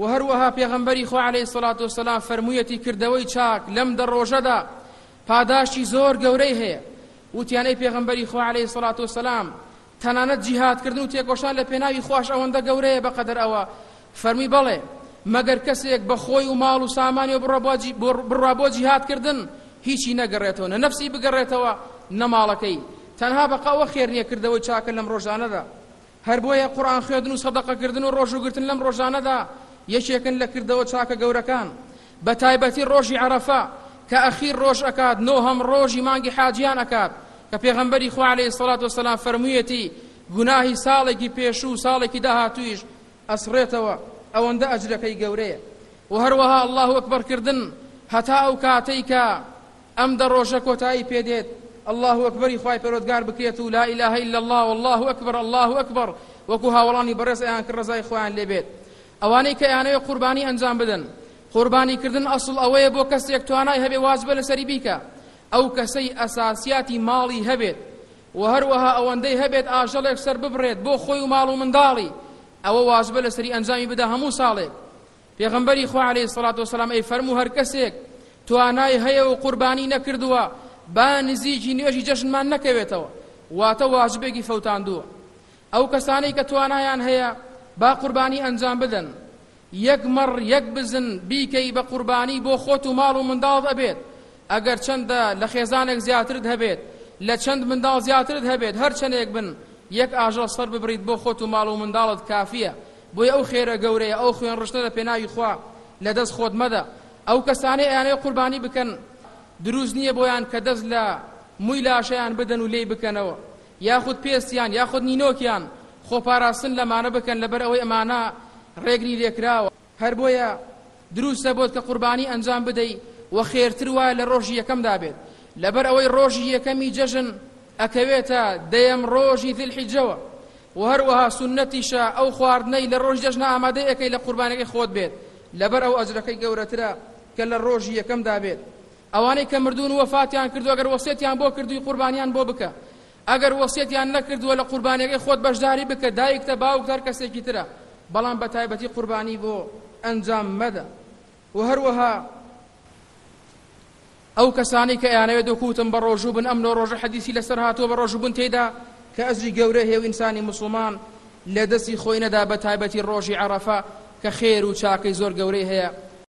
وە هەروەها پێغەمبەری خوا علیە سەڵات وسەلام فەرموویەتی کردەوەی چاک لەم دە ڕۆژەدا پاداشتی زۆر گەورەی هەیە وتیان ئەی پێغەمبەری خوا علیە سەڵات وسەلام تەنانەت جیهادکردن و تێکۆشان لە پێناوی خواش ئەوەندە گەورەیە بەقەدەر ئەوە فەرمی بەڵێ مەگەر کەسێک بە خۆی و ماڵ و سامانی و بڕا بۆ جیهادکردن هیچی نەگەڕێتەوە نە نەفسی بگەڕێتەوە نەماڵەکەی تەنها بەقەوە خێرنیە کردەوەی چاکە لەم ڕۆژانەدا هەر بۆیە قورئان خوێندن و سەدەقە کردن و ڕۆژوو گرتن لەم ڕۆژانەدا یەکێکن لە کردەوە چاکە گەورەکان بە تایبەتی ڕۆژی عەرەفە کە ئەخیر ڕۆژ ئەکات نۆهەم ڕۆژی مانگی حاجیان ئەکات کە پێغەمبەری خوا علیه الصلاة والسلام فەرموویەتی گوناهی ساڵێکی پێشوو و ساڵێکی داهاتوویش ئەسڕێتەوە ئەوەندە ئەجرەکەی گەورەیە و هەروەها الله ئەکبەر کردن هەتا ئەو کاتەی کە ئەم دە ڕۆژە کۆتایی پێ دێت اللە اکبری خوای پەروەردگار بکرێت و لا الە الا اللە و اللە اکبر اللە اکبر وەکو هاوەڵانی بەڕێز ئەیان کرد ڕەزای خوایان لێ بێت ئەوانەی کە ئەیانەوێ قوربانی ئەنجام بدەن قوربانی کردن ئەسڵ ئەوەیە بۆ کەسێک توانای هەبێ واجبە لەسەری بیکە ئەو کەسەی ئەساسیاتی ماڵی هەبێت و هەروەها ئەوەندەی هەبێت ئاژەڵێک سەر ببڕێت بۆ خۆی و ماڵ و منداڵی ئەوە واجبە لەسەری ئەنجامی بدا هەموو ساڵێک پێغەمبەری خوا علیە سڵات وسلام ئەی فەرموو هەر کەسێک توانای هەیە و قوربانی نەکردووە با نزیکی نوێژی جەژنمان نەکەوێتەوە واتە واجبێکی فەوتاندووە ئەو کەسانەی کە توانایان هەیە با قوربانی ئەنجام بدەن یەک مەڕ یەک بزن بیکەی بە قوربانی بۆ خۆت و ماڵ و منداڵت ئەبێت ئەگەر چەندە لە خێزانێک زیاترت هەبێت لە چەند منداڵ زیاترت هەبێت هەر چەندێک بن یەک ئاژەڵ سەر ببڕیت بۆ خۆت و ماڵ و منداڵت کافیە بۆیە ئەو خێرە گەورەیە ئەو خوێن ڕشتە لە پێناوی خوا لە دەست خۆت مەدە ئەو کەسانەی ئەیانەوێ قوربانی بکەن دروست نییە بۆیان کە دەست لە مووی لاشەیان بدەن و لێی بکەنەوە یاخود پێستیان یاخود نینۆکیان خۆپاراستن لەمانە بکەن لەبەر ئەوەی ئەمانە ڕێگری لێکراوە هەر بۆیە دروستە بۆت کە قوربانی ئەنجام بدەی وە خێرتر وایە لە ڕۆژی یەکەمدا بێت لەبەر ئەوەی ڕۆژی یەکەمی جەژن ئەکەوێتە دەیەم ڕۆژی ذی الحجەوە وە هەروەها سوننەتیشە ئەو خواردنەی لە ڕۆژی جەژنە ئامادەی ئەکەی لە قوربانەکەی خۆت بێت لەبەر ئەو ئەجرەکەی گەورەترە کە لە ڕۆژی یەکەمدا بێت ئەوانەی کە مردوون وەفاتیان کردووە گەر وەسێتیان بۆ کردووی قوربانیان بۆ بکە ئەگەر وەسیەتیان نەکردووە لە قوربانیەکەی خۆت بەشداری بکە دایکتە باوکتە هەر کەسێکی ترە بەڵام بە تایبەتی قوربانی بۆ ئەنجام مەدە و هەروەها ئەو کەسانی کە ئەیانەوێت دەکوتم بە ڕۆژوو بن ئەم نۆ ڕۆژە حەدیسی لەسەر هاتووە بە ڕۆژوبن تێدا کە ئەزری گەورە هێو ئینسانی مسلمان لە دەستی خۆی نەدا بە تایبەتی ڕۆژی عەرەفە کە خێر و چاکەی زۆر گەورەی هەیە